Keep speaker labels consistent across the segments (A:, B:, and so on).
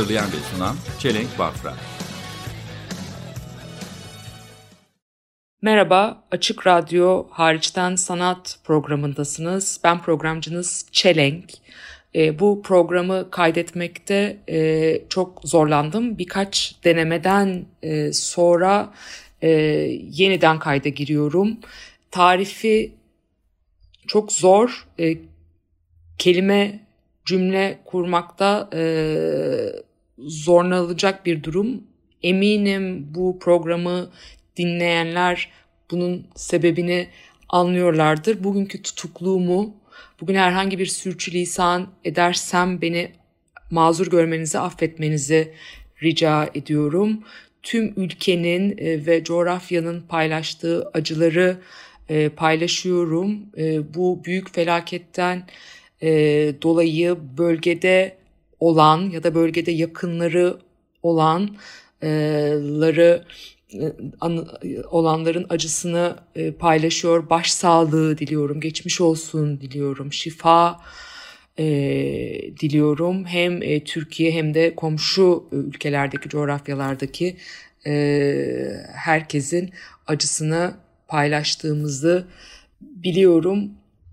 A: Hazırlayan ve sunan Çelenk Bafra.
B: Merhaba, Açık Radyo hariçten sanat programındasınız. Ben programcınız Çelenk. E, bu programı kaydetmekte e, çok zorlandım. Birkaç denemeden e, sonra e, yeniden kayda giriyorum. Tarifi çok zor. E, kelime, cümle kurmakta e, zorlanacak bir durum. Eminim bu programı dinleyenler bunun sebebini anlıyorlardır. Bugünkü tutukluğumu, bugün herhangi bir sürçülisan edersem beni mazur görmenizi, affetmenizi rica ediyorum. Tüm ülkenin e, ve coğrafyanın paylaştığı acıları e, paylaşıyorum. E, Bu büyük felaketten dolayı bölgede olan ya da bölgede yakınları olanları e, an- olanların acısını e, paylaşıyor. Başsağlığı diliyorum, geçmiş olsun diliyorum, şifa e, diliyorum. Hem Türkiye hem de komşu ülkelerdeki, coğrafyalardaki herkesin acısını paylaştığımızı biliyorum.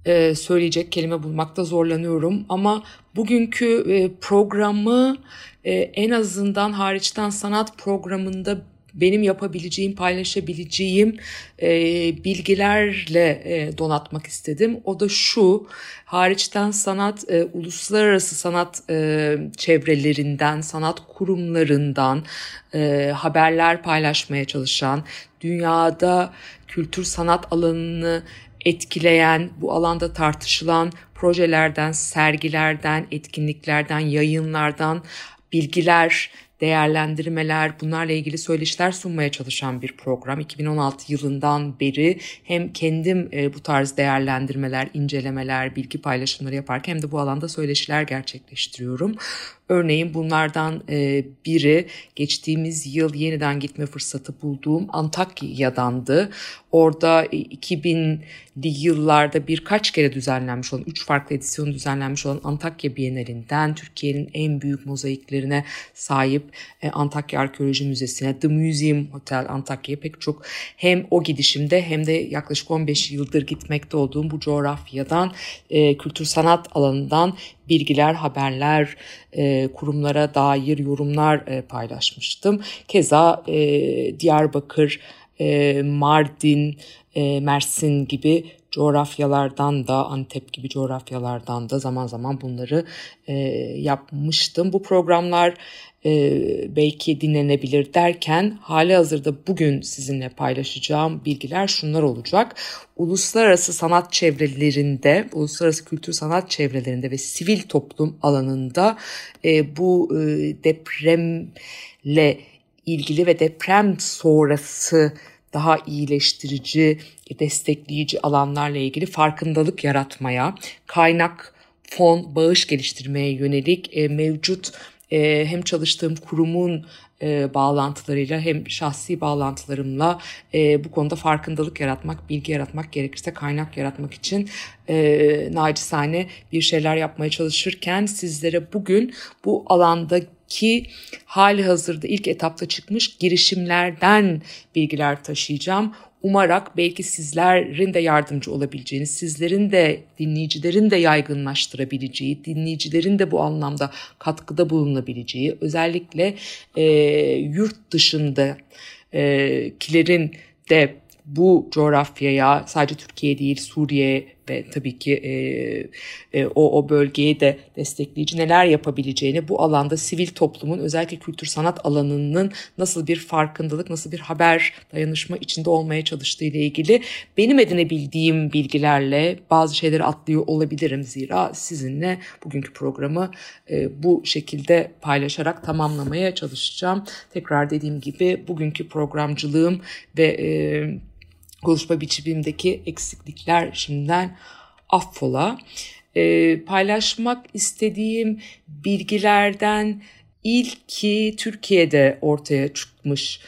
B: E, söyleyecek kelime bulmakta zorlanıyorum ama bugünkü e, programı e, en azından hariçten sanat programında benim yapabileceğim, paylaşabileceğim e, bilgilerle e, donatmak istedim. O da şu, hariçten sanat, e, uluslararası sanat e, çevrelerinden, sanat kurumlarından e, haberler paylaşmaya çalışan, dünyada kültür sanat alanını etkileyen, bu alanda tartışılan projelerden, sergilerden, etkinliklerden, yayınlardan bilgiler, değerlendirmeler, bunlarla ilgili söyleşiler sunmaya çalışan bir program. 2016 yılından beri hem kendim e, bu tarz değerlendirmeler, incelemeler, bilgi paylaşımları yaparken hem de bu alanda söyleşiler gerçekleştiriyorum. Örneğin bunlardan e, biri geçtiğimiz yıl yeniden gitme fırsatı bulduğum Antakya'dandı. Orada e, 2000'li yıllarda birkaç kere düzenlenmiş olan, üç farklı edisyon düzenlenmiş olan Antakya Bienalinden Türkiye'nin en büyük mozaiklerine sahip e, Antakya Arkeoloji Müzesi'ne, The Museum Hotel Antakya'ya pek çok hem o gidişimde hem de yaklaşık 15 yıldır gitmekte olduğum bu coğrafyadan, e, kültür sanat alanından bilgiler, haberler, e, kurumlara dair yorumlar paylaşmıştım. Keza Diyarbakır, e, Mardin, e, Mersin gibi coğrafyalardan da Antep gibi coğrafyalardan da zaman zaman bunları e, yapmıştım. Bu programlar e, belki dinlenebilir derken hali hazırda bugün sizinle paylaşacağım bilgiler şunlar olacak. Uluslararası sanat çevrelerinde, uluslararası kültür sanat çevrelerinde ve sivil toplum alanında e, bu e, depremle ilgili ve deprem sonrası daha iyileştirici, destekleyici alanlarla ilgili farkındalık yaratmaya, kaynak, fon, bağış geliştirmeye yönelik e, mevcut e, hem çalıştığım kurumun e, bağlantılarıyla hem şahsi bağlantılarımla e, bu konuda farkındalık yaratmak, bilgi yaratmak gerekirse kaynak yaratmak için e, nacizane bir şeyler yapmaya çalışırken sizlere bugün bu alandaki hali hazırda ilk etapta çıkmış girişimlerden bilgiler taşıyacağım. Umarak belki sizlerin de yardımcı olabileceğiniz, sizlerin de dinleyicilerin de yaygınlaştırabileceği, dinleyicilerin de bu anlamda katkıda bulunabileceği, özellikle e, yurt dışında e, kilerin de bu coğrafyaya sadece Türkiye değil Suriye ve tabii ki e, e, o, o bölgeye de destekleyici neler yapabileceğini bu alanda sivil toplumun özellikle kültür sanat alanının nasıl bir farkındalık, nasıl bir haber dayanışma içinde olmaya çalıştığı ile ilgili benim edinebildiğim bilgilerle bazı şeyleri atlıyor olabilirim zira sizinle bugünkü programı e, bu şekilde paylaşarak tamamlamaya çalışacağım. Tekrar dediğim gibi bugünkü programcılığım ve e, konuşma biçimimdeki eksiklikler şimdiden affola. E, paylaşmak istediğim bilgilerden ilki Türkiye'de ortaya çıkmış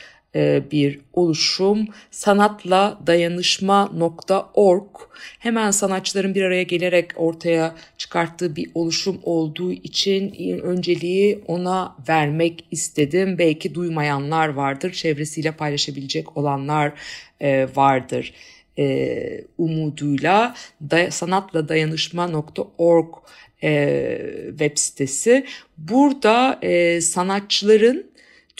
B: bir oluşum sanatla dayanışma.org hemen sanatçıların bir araya gelerek ortaya çıkarttığı bir oluşum olduğu için önceliği ona vermek istedim. Belki duymayanlar vardır, çevresiyle paylaşabilecek olanlar e, vardır e, umuduyla da, sanatla dayanışma.org web sitesi. Burada sanatçıların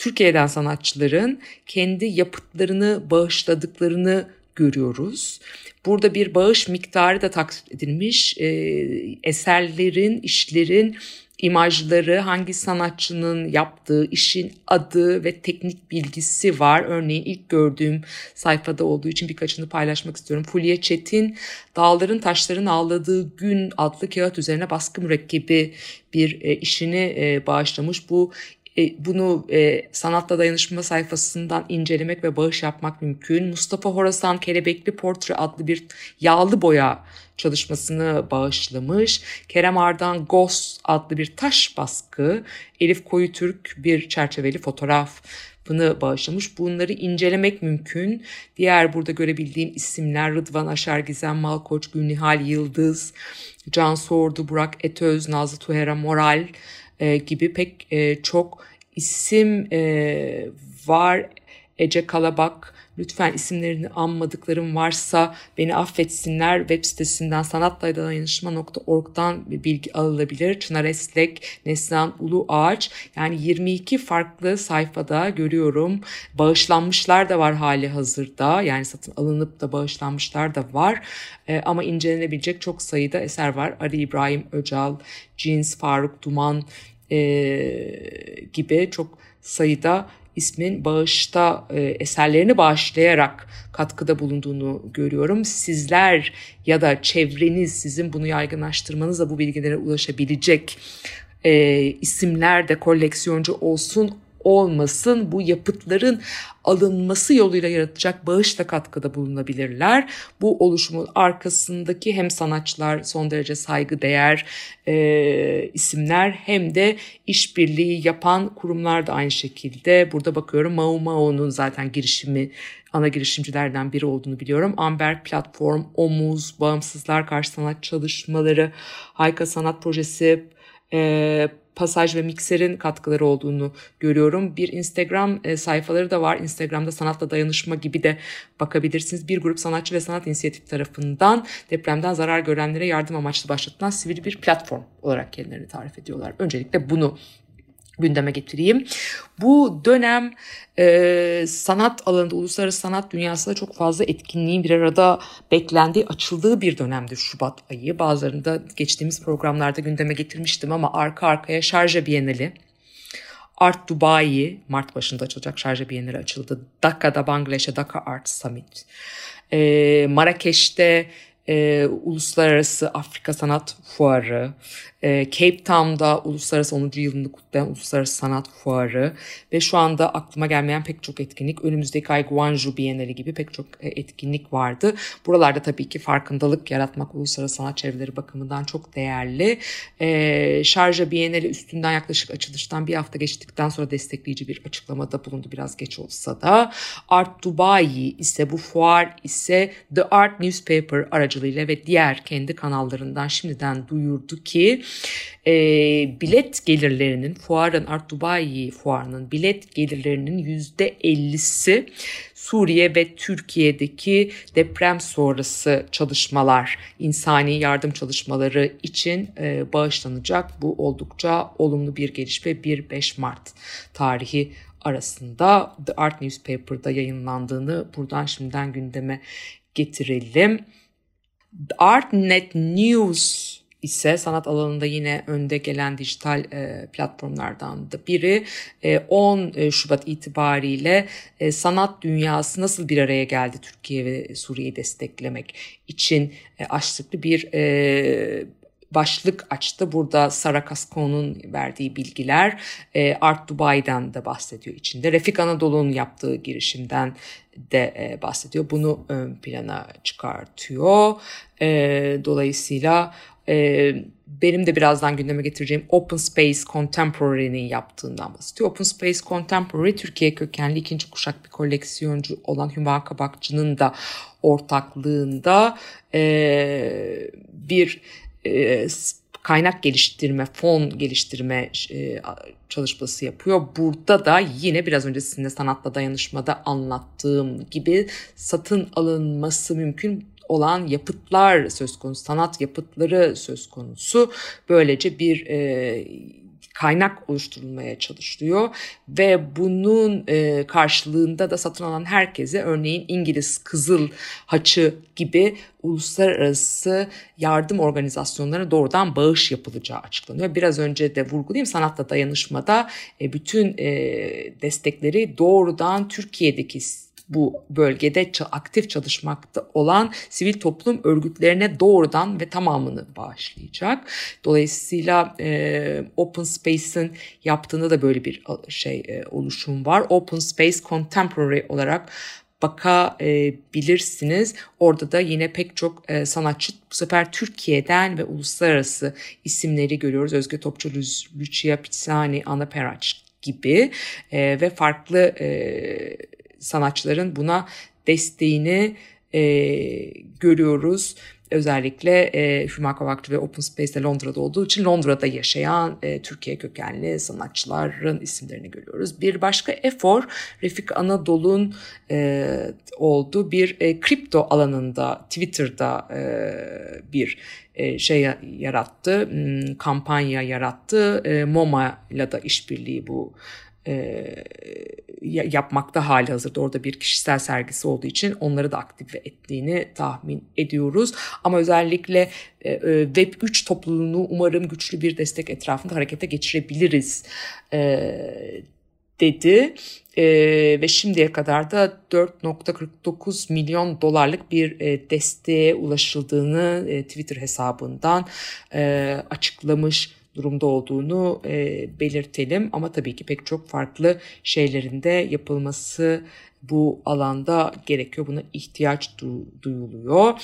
B: Türkiye'den sanatçıların kendi yapıtlarını bağışladıklarını görüyoruz. Burada bir bağış miktarı da taksit edilmiş. E, eserlerin, işlerin imajları, hangi sanatçının yaptığı işin adı ve teknik bilgisi var. Örneğin ilk gördüğüm sayfada olduğu için birkaçını paylaşmak istiyorum. Fulya Çetin, Dağların Taşların Ağladığı Gün adlı kağıt üzerine baskı mürekkebi bir e, işini e, bağışlamış. Bu e, bunu e, sanatla dayanışma sayfasından incelemek ve bağış yapmak mümkün. Mustafa Horasan Kelebekli Portre adlı bir yağlı boya çalışmasını bağışlamış. Kerem Ardan Ghost adlı bir taş baskı, Elif Koyu Türk bir çerçeveli fotoğraf bunu bağışlamış. Bunları incelemek mümkün. Diğer burada görebildiğim isimler Rıdvan Aşar, Gizem Malkoç, Gülnihal Yıldız, Can Sordu, Burak Etöz, Nazlı Tuhera Moral, e, gibi pek e, çok isim e, var. Ece Kalabak, lütfen isimlerini anmadıklarım varsa beni affetsinler. Web sitesinden sanatlaydayanışma.org'dan bir bilgi alınabilir. Çınar Eslek, Neslihan Ulu Ağaç yani 22 farklı sayfada görüyorum. Bağışlanmışlar da var hali hazırda yani satın alınıp da bağışlanmışlar da var. E, ama incelenebilecek çok sayıda eser var. Ali İbrahim Öcal, Jeans, Faruk Duman, e, gibi çok sayıda ismin bağışta e, eserlerini bağışlayarak katkıda bulunduğunu görüyorum. Sizler ya da çevreniz sizin bunu yaygınlaştırmanızla bu bilgilere ulaşabilecek e, isimler de koleksiyoncu olsun olmasın bu yapıtların alınması yoluyla yaratacak bağışla katkıda bulunabilirler. Bu oluşumun arkasındaki hem sanatçılar son derece saygıdeğer e, isimler hem de işbirliği yapan kurumlar da aynı şekilde. Burada bakıyorum Mao Mao'nun zaten girişimi ana girişimcilerden biri olduğunu biliyorum. Amber Platform, Omuz, Bağımsızlar Karşı Sanat Çalışmaları, Hayka Sanat Projesi, e, Pasaj ve Mikser'in katkıları olduğunu görüyorum. Bir Instagram sayfaları da var. Instagram'da sanatla dayanışma gibi de bakabilirsiniz. Bir grup sanatçı ve sanat inisiyatif tarafından depremden zarar görenlere yardım amaçlı başlatılan sivil bir platform olarak kendilerini tarif ediyorlar. Öncelikle bunu gündeme getireyim. Bu dönem e, sanat alanında, uluslararası sanat dünyasında çok fazla etkinliğin bir arada beklendiği, açıldığı bir dönemdir Şubat ayı. Bazılarında geçtiğimiz programlarda gündeme getirmiştim ama arka arkaya Şarja Bienali, Art Dubai, Mart başında açılacak Şarja Bienali açıldı. Daka'da Bangladeş'e Dhaka Art Summit. E, Marrakeş'te e, Uluslararası Afrika Sanat Fuarı, e, Cape Town'da Uluslararası 10. yılını kutlayan Uluslararası Sanat Fuarı ve şu anda aklıma gelmeyen pek çok etkinlik, önümüzdeki ay Guangzhou Bienali gibi pek çok e, etkinlik vardı. Buralarda tabii ki farkındalık yaratmak uluslararası sanat çevreleri bakımından çok değerli. E, Şarja Bienali üstünden yaklaşık açılıştan bir hafta geçtikten sonra destekleyici bir açıklamada bulundu biraz geç olsa da. Art Dubai ise bu fuar ise The Art Newspaper aracılığıyla ve diğer kendi kanallarından şimdiden duyurdu ki e, bilet gelirlerinin fuarın Art Dubai fuarının bilet gelirlerinin yüzde 50'si Suriye ve Türkiye'deki deprem sonrası çalışmalar, insani yardım çalışmaları için e, bağışlanacak. Bu oldukça olumlu bir gelişme 1-5 Mart tarihi arasında The Art Newspaper'da yayınlandığını buradan şimdiden gündeme getirelim. Artnet News ise sanat alanında yine önde gelen dijital e, platformlardan da biri. E, 10 e, Şubat itibariyle e, sanat dünyası nasıl bir araya geldi Türkiye ve Suriye'yi desteklemek için e, açtıklı bir e, başlık açtı. Burada Sara Kasko'nun verdiği bilgiler e, Art Dubai'den de bahsediyor içinde. Refik Anadolu'nun yaptığı girişimden de e, bahsediyor. Bunu ön plana çıkartıyor. E, dolayısıyla benim de birazdan gündeme getireceğim Open Space Contemporary'nin yaptığından bahsediyor. Open Space Contemporary Türkiye kökenli ikinci kuşak bir koleksiyoncu olan Hüma Kabakçı'nın da ortaklığında bir e, kaynak geliştirme, fon geliştirme e, çalışması yapıyor. Burada da yine biraz öncesinde sanatla dayanışmada anlattığım gibi satın alınması mümkün olan yapıtlar söz konusu, sanat yapıtları söz konusu. Böylece bir e, kaynak oluşturulmaya çalışılıyor ve bunun e, karşılığında da satın alan herkese örneğin İngiliz Kızıl Haçı gibi uluslararası yardım organizasyonlarına doğrudan bağış yapılacağı açıklanıyor. Biraz önce de vurgulayayım sanatla dayanışmada e, bütün e, destekleri doğrudan Türkiye'deki bu bölgede aktif çalışmakta olan sivil toplum örgütlerine doğrudan ve tamamını bağışlayacak. Dolayısıyla e, Open Space'in yaptığında da böyle bir şey e, oluşum var. Open Space Contemporary olarak bakabilirsiniz. Orada da yine pek çok e, sanatçı bu sefer Türkiye'den ve uluslararası isimleri görüyoruz. Özge Topçu, Lucia Pizzani, Anna Peraç gibi e, ve farklı e, sanatçıların buna desteğini e, görüyoruz. Özellikle e, Hüma Kavakçı ve Open Space'de Londra'da olduğu için Londra'da yaşayan e, Türkiye kökenli sanatçıların isimlerini görüyoruz. Bir başka efor Refik Anadolu'nun e, olduğu bir e, kripto alanında Twitter'da e, bir e, şey yarattı, hmm, kampanya yarattı. E, MoMA ile de işbirliği bu e, yapmakta hali hazırda orada bir kişisel sergisi olduğu için onları da aktif ettiğini tahmin ediyoruz. Ama özellikle e, e Web 3 topluluğunu umarım güçlü bir destek etrafında harekete geçirebiliriz e, dedi. E, ve şimdiye kadar da 4.49 milyon dolarlık bir e, desteğe ulaşıldığını e, Twitter hesabından e, açıklamış durumda olduğunu e, belirtelim. Ama tabii ki pek çok farklı şeylerin de yapılması bu alanda gerekiyor. Buna ihtiyaç du- duyuluyor.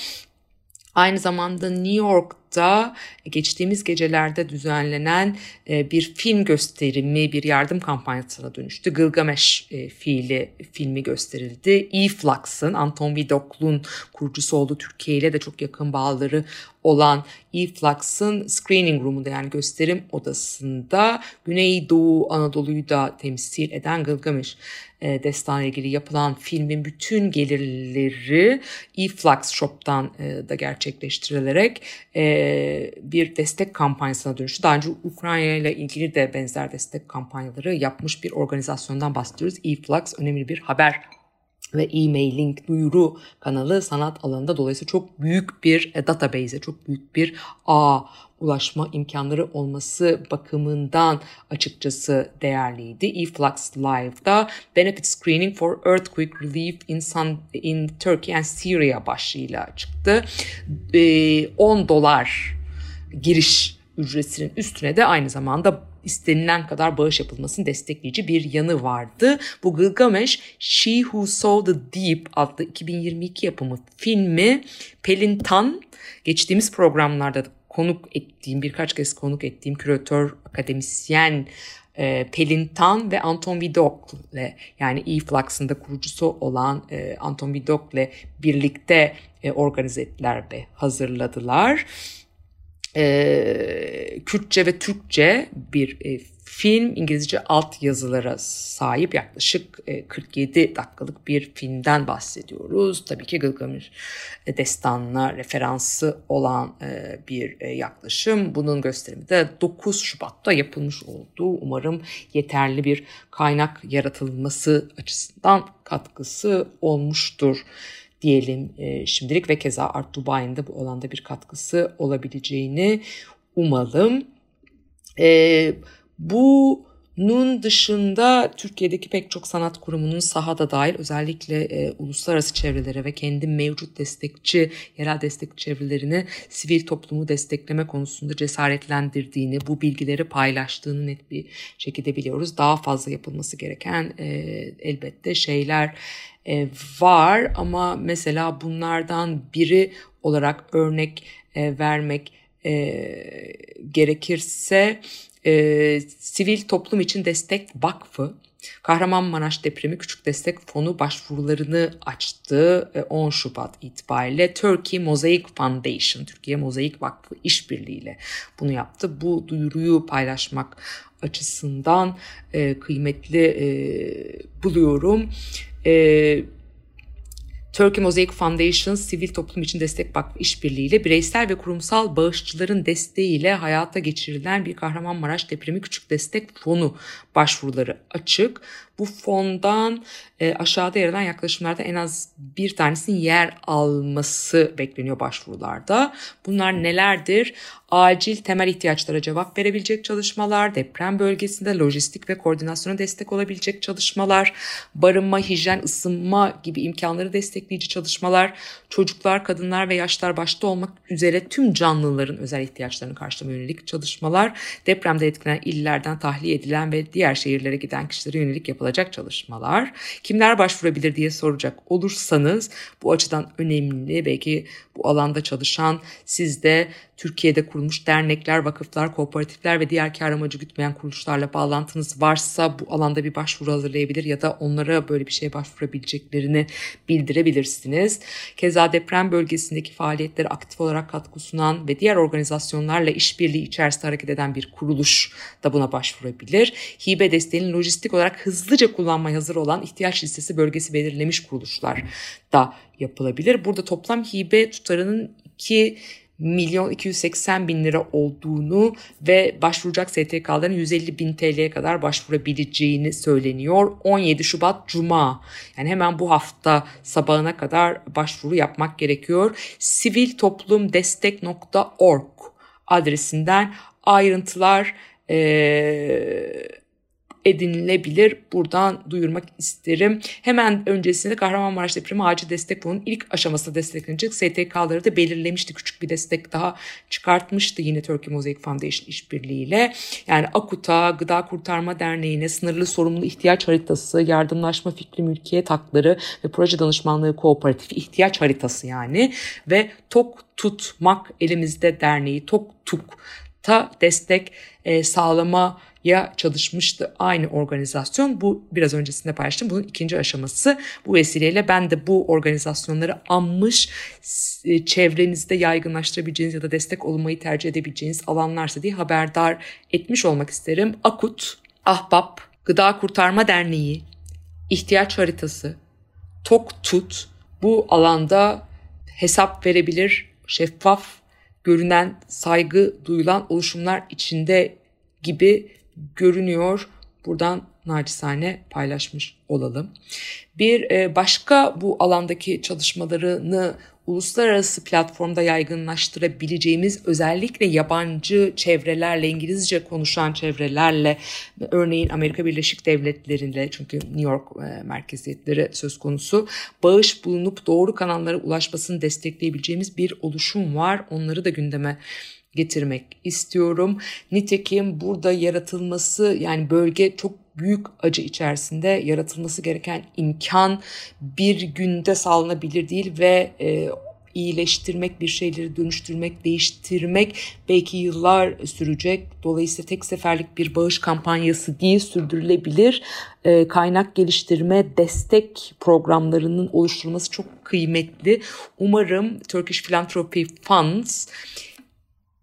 B: Aynı zamanda New York'ta geçtiğimiz gecelerde düzenlenen e, bir film gösterimi, bir yardım kampanyasına dönüştü. Gılgamesh e, fiili filmi gösterildi. E-Flux'ın, Anton Vidoklu'nun kurucusu olduğu Türkiye ile de çok yakın bağları olan E-Flux'ın screening room'unda yani gösterim odasında Güneydoğu Anadolu'yu da temsil eden Gılgamesh e, destanla ilgili yapılan filmin bütün gelirleri E-Flux Shop'tan e, da gerçekleştirilerek e, bir destek kampanyasına dönüştü. Daha önce Ukrayna ile ilgili de benzer destek kampanyaları yapmış bir organizasyondan bahsediyoruz. E-Flux önemli bir haber ve e-mailing duyuru kanalı sanat alanında dolayısıyla çok büyük bir e, database'e, çok büyük bir ağ ulaşma imkanları olması bakımından açıkçası değerliydi. eFlux Live'da Benefit Screening for Earthquake Relief in, Sun, in Turkey and Syria başlığıyla çıktı. 10 dolar giriş ücretinin üstüne de aynı zamanda istenilen kadar bağış yapılmasını destekleyici bir yanı vardı. Bu Gilgamesh She Who Saw the Deep adlı 2022 yapımı filmi Pelin Tan geçtiğimiz programlarda konuk ettiğim birkaç kez konuk ettiğim küratör akademisyen e, Pelin Tan ve Anton Vidok'le yani E-Flux'ın da kurucusu olan e, Anton Vidok'le birlikte e, organize ettiler ve hazırladılar. E, Kürtçe ve Türkçe bir e, film İngilizce alt yazılara sahip yaklaşık e, 47 dakikalık bir filmden bahsediyoruz. Tabii ki Gılgamış e, destanına referansı olan e, bir e, yaklaşım. Bunun gösterimi de 9 Şubat'ta yapılmış olduğu umarım yeterli bir kaynak yaratılması açısından katkısı olmuştur diyelim e, şimdilik ve keza Art Dubai'nin de bu alanda bir katkısı olabileceğini umalım. E, bu nun dışında Türkiye'deki pek çok sanat kurumunun sahada dahil özellikle e, uluslararası çevrelere ve kendi mevcut destekçi, yerel destek çevrelerini sivil toplumu destekleme konusunda cesaretlendirdiğini, bu bilgileri paylaştığını net bir şekilde biliyoruz. Daha fazla yapılması gereken e, elbette şeyler e, var ama mesela bunlardan biri olarak örnek e, vermek e, gerekirse e, Sivil Toplum İçin Destek Vakfı Kahramanmaraş Depremi Küçük Destek Fonu başvurularını açtı 10 Şubat itibariyle. Turkey Mosaic Foundation, Türkiye Mozaik Vakfı işbirliğiyle bunu yaptı. Bu duyuruyu paylaşmak açısından e, kıymetli e, buluyorum. E, Turkey Mosaic Foundation Sivil Toplum İçin Destek Vakfı işbirliğiyle bireysel ve kurumsal bağışçıların desteğiyle hayata geçirilen bir Kahramanmaraş Depremi Küçük Destek Fonu başvuruları açık. Bu fondan e, aşağıda yer alan yaklaşımlarda en az bir tanesinin yer alması bekleniyor başvurularda. Bunlar nelerdir? Acil temel ihtiyaçlara cevap verebilecek çalışmalar, deprem bölgesinde lojistik ve koordinasyona destek olabilecek çalışmalar, barınma, hijyen, ısınma gibi imkanları destekleyici çalışmalar, çocuklar, kadınlar ve yaşlar başta olmak üzere tüm canlıların özel ihtiyaçlarını karşılama yönelik çalışmalar, depremde etkilenen illerden tahliye edilen ve diğer şehirlere giden kişilere yönelik yapılacak çalışmalar. Kimler başvurabilir diye soracak olursanız bu açıdan önemli. Belki bu alanda çalışan sizde Türkiye'de kurulmuş dernekler, vakıflar, kooperatifler ve diğer kar amacı gütmeyen kuruluşlarla bağlantınız varsa bu alanda bir başvuru hazırlayabilir ya da onlara böyle bir şeye başvurabileceklerini bildirebilirsiniz. Keza deprem bölgesindeki faaliyetleri aktif olarak katkı sunan ve diğer organizasyonlarla işbirliği içerisinde hareket eden bir kuruluş da buna başvurabilir. Hibe desteğinin lojistik olarak hızlıca kullanmaya hazır olan ihtiyaç listesi bölgesi belirlemiş kuruluşlar da yapılabilir. Burada toplam hibe tutarının 2 milyon 280 bin lira olduğunu ve başvuracak STK'ların 150 bin TL'ye kadar başvurabileceğini söyleniyor. 17 Şubat Cuma yani hemen bu hafta sabahına kadar başvuru yapmak gerekiyor. siviltoplumdestek.org adresinden ayrıntılar ee, edinilebilir. Buradan duyurmak isterim. Hemen öncesinde Kahramanmaraş Depremi Acil Destek Fonu'nun ilk aşamasında desteklenecek STK'ları da belirlemişti. Küçük bir destek daha çıkartmıştı yine Turkey Mosaic Foundation işbirliğiyle. Yani AKUT'a, Gıda Kurtarma Derneği'ne sınırlı sorumlu ihtiyaç haritası, yardımlaşma fikri mülkiyet hakları ve proje danışmanlığı kooperatifi ihtiyaç haritası yani ve TOK Tutmak Elimizde Derneği TOK TUK ta destek e, sağlama ya çalışmıştı aynı organizasyon. Bu biraz öncesinde paylaştım. Bunun ikinci aşaması. Bu vesileyle ben de bu organizasyonları anmış e, çevrenizde yaygınlaştırabileceğiniz ya da destek olmayı tercih edebileceğiniz alanlarsa diye haberdar etmiş olmak isterim. Akut, Ahbap, Gıda Kurtarma Derneği, İhtiyaç Haritası, Tok Tut bu alanda hesap verebilir, şeffaf, görünen, saygı duyulan oluşumlar içinde gibi görünüyor. Buradan naçizane paylaşmış olalım. Bir e, başka bu alandaki çalışmalarını uluslararası platformda yaygınlaştırabileceğimiz özellikle yabancı çevrelerle, İngilizce konuşan çevrelerle, örneğin Amerika Birleşik Devletleri'nde çünkü New York e, merkeziyetleri söz konusu, bağış bulunup doğru kanallara ulaşmasını destekleyebileceğimiz bir oluşum var. Onları da gündeme getirmek istiyorum. Nitekim burada yaratılması yani bölge çok büyük acı içerisinde yaratılması gereken imkan bir günde sağlanabilir değil ve e, iyileştirmek, bir şeyleri dönüştürmek, değiştirmek belki yıllar sürecek. Dolayısıyla tek seferlik bir bağış kampanyası değil, sürdürülebilir e, kaynak geliştirme, destek programlarının oluşturulması çok kıymetli. Umarım Turkish Philanthropy Funds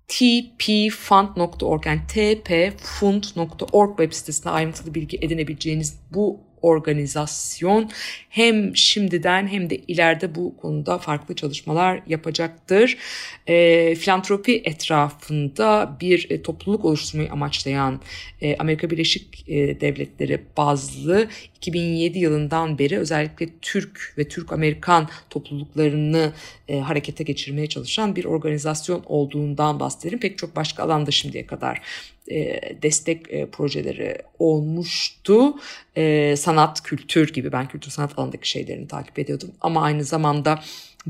B: tpfund.org yani tpfund.org web sitesinde ayrıntılı bilgi edinebileceğiniz bu organizasyon hem şimdiden hem de ileride bu konuda farklı çalışmalar yapacaktır. E, filantropi etrafında bir e, topluluk oluşturmayı amaçlayan e, Amerika Birleşik e, Devletleri bazlı 2007 yılından beri özellikle Türk ve Türk-Amerikan topluluklarını e, harekete geçirmeye çalışan bir organizasyon olduğundan bahsedelim. Pek çok başka alanda şimdiye kadar e, destek e, projeleri olmuştu. E, sanat, kültür gibi ben kültür sanat alanındaki şeylerini takip ediyordum. Ama aynı zamanda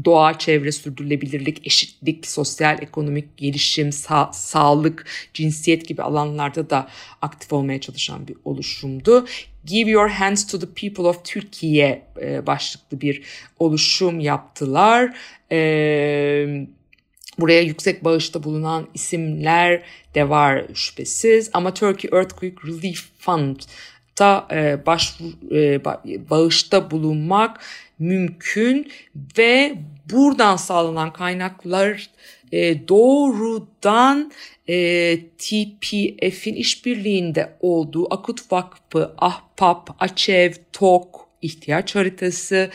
B: doğa, çevre, sürdürülebilirlik, eşitlik, sosyal, ekonomik gelişim, sa- sağlık, cinsiyet gibi alanlarda da aktif olmaya çalışan bir oluşumdu. Give Your Hands to the People of Türkiye başlıklı bir oluşum yaptılar. E, Buraya yüksek bağışta bulunan isimler de var şüphesiz. Ama Turkey Earthquake Relief Fund da e, başvur, e, bağışta bulunmak mümkün ve buradan sağlanan kaynaklar e, doğrudan e, TPF'in işbirliğinde olduğu Akut Vakfı, Ahpap, Açev, TOK, ihtiyaç haritası,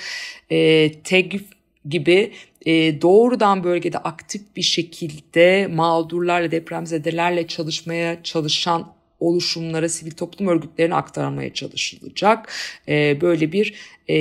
B: e, TEGF gibi e, doğrudan bölgede aktif bir şekilde mağdurlarla, depremzedelerle çalışmaya çalışan oluşumlara, sivil toplum örgütlerine aktarmaya çalışılacak. E, böyle bir e,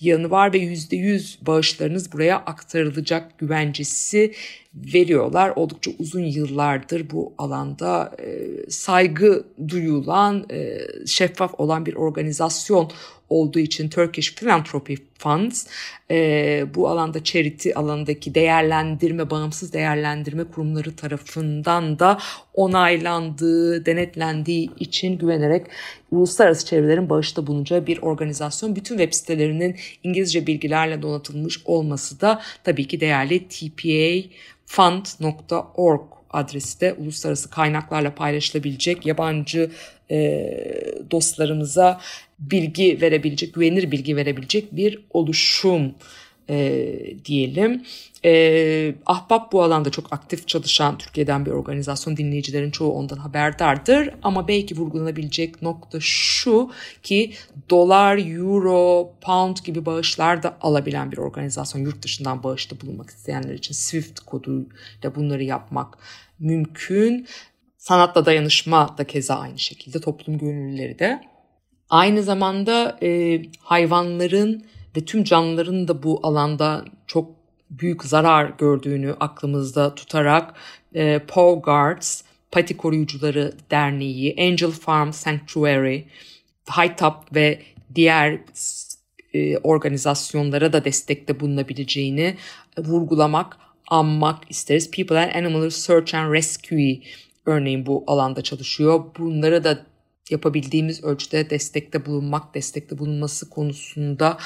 B: yanı var ve yüzde yüz bağışlarınız buraya aktarılacak güvencesi veriyorlar. Oldukça uzun yıllardır bu alanda e, saygı duyulan, e, şeffaf olan bir organizasyon olduğu için Turkish Philanthropy Funds e, bu alanda charity alandaki değerlendirme, bağımsız değerlendirme kurumları tarafından da onaylandığı, denetlendiği için güvenerek uluslararası çevrelerin bağışta bulunacağı bir organizasyon. Bütün web sitelerinin İngilizce bilgilerle donatılmış olması da tabii ki değerli tpafund.org adresi de uluslararası kaynaklarla paylaşılabilecek yabancı e, dostlarımıza bilgi verebilecek, güvenilir bilgi verebilecek bir oluşum e, diyelim. E, Ahbap bu alanda çok aktif çalışan Türkiye'den bir organizasyon. Dinleyicilerin çoğu ondan haberdardır. Ama belki vurgulanabilecek nokta şu ki dolar, euro, pound gibi bağışlar da alabilen bir organizasyon. Yurt dışından bağışta bulunmak isteyenler için Swift koduyla bunları yapmak mümkün. Sanatla dayanışma da keza aynı şekilde toplum gönüllüleri de. Aynı zamanda e, hayvanların ve tüm canlıların da bu alanda çok büyük zarar gördüğünü aklımızda tutarak e, Paw Guards, Pati Koruyucuları Derneği, Angel Farm Sanctuary, Haytap ve diğer e, organizasyonlara da destekte bulunabileceğini vurgulamak, anmak isteriz. People and Animal Search and Rescue örneğin bu alanda çalışıyor. Bunlara da yapabildiğimiz ölçüde destekte bulunmak, destekte bulunması konusunda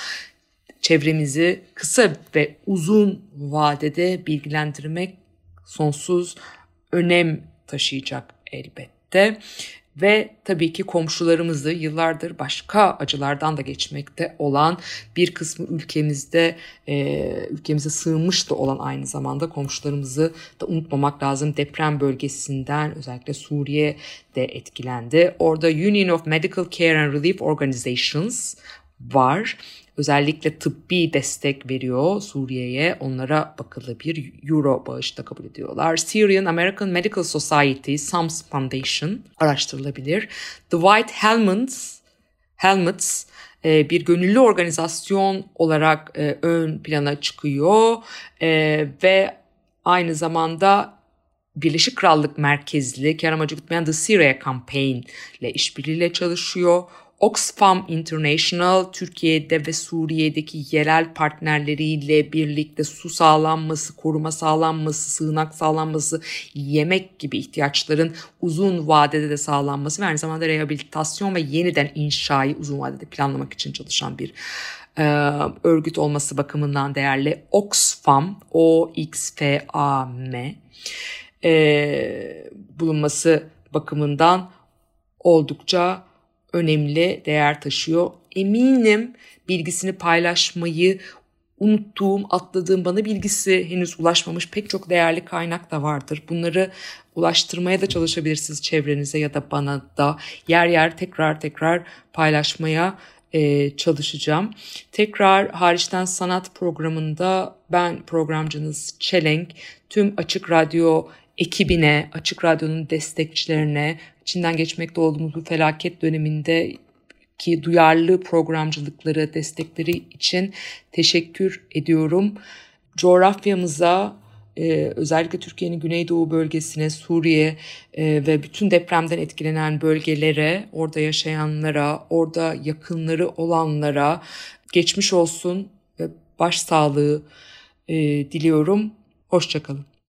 B: çevremizi kısa ve uzun vadede bilgilendirmek sonsuz önem taşıyacak elbette. Ve tabii ki komşularımızı yıllardır başka acılardan da geçmekte olan bir kısmı ülkemizde e, ülkemize sığınmış da olan aynı zamanda komşularımızı da unutmamak lazım. Deprem bölgesinden özellikle Suriye de etkilendi. Orada Union of Medical Care and Relief Organizations var özellikle tıbbi destek veriyor Suriye'ye. Onlara bakılabilir. Euro bağışta kabul ediyorlar. Syrian American Medical Society, SAMS Foundation araştırılabilir. The White Helmets, Helmets e, bir gönüllü organizasyon olarak e, ön plana çıkıyor e, ve aynı zamanda Birleşik Krallık merkezli kar amacı gütmeyen The Syria Campaign ile işbirliğiyle çalışıyor. Oxfam International Türkiye'de ve Suriye'deki yerel partnerleriyle birlikte su sağlanması, koruma sağlanması, sığınak sağlanması, yemek gibi ihtiyaçların uzun vadede de sağlanması ve aynı zamanda rehabilitasyon ve yeniden inşayı uzun vadede planlamak için çalışan bir e, örgüt olması bakımından değerli. Oxfam, O-X-F-A-M e, bulunması bakımından oldukça önemli değer taşıyor. Eminim bilgisini paylaşmayı unuttuğum, atladığım, bana bilgisi henüz ulaşmamış pek çok değerli kaynak da vardır. Bunları ulaştırmaya da çalışabilirsiniz çevrenize ya da bana da yer yer tekrar tekrar paylaşmaya e, çalışacağım. Tekrar hariçten sanat programında ben programcınız Çelenk tüm Açık Radyo ekibine, Açık Radyo'nun destekçilerine, içinden geçmekte olduğumuz bu felaket döneminde ki duyarlı programcılıkları, destekleri için teşekkür ediyorum. Coğrafyamıza, e, özellikle Türkiye'nin Güneydoğu bölgesine, Suriye e, ve bütün depremden etkilenen bölgelere, orada yaşayanlara, orada yakınları olanlara geçmiş olsun ve başsağlığı e, diliyorum. Hoşçakalın.